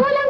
Polen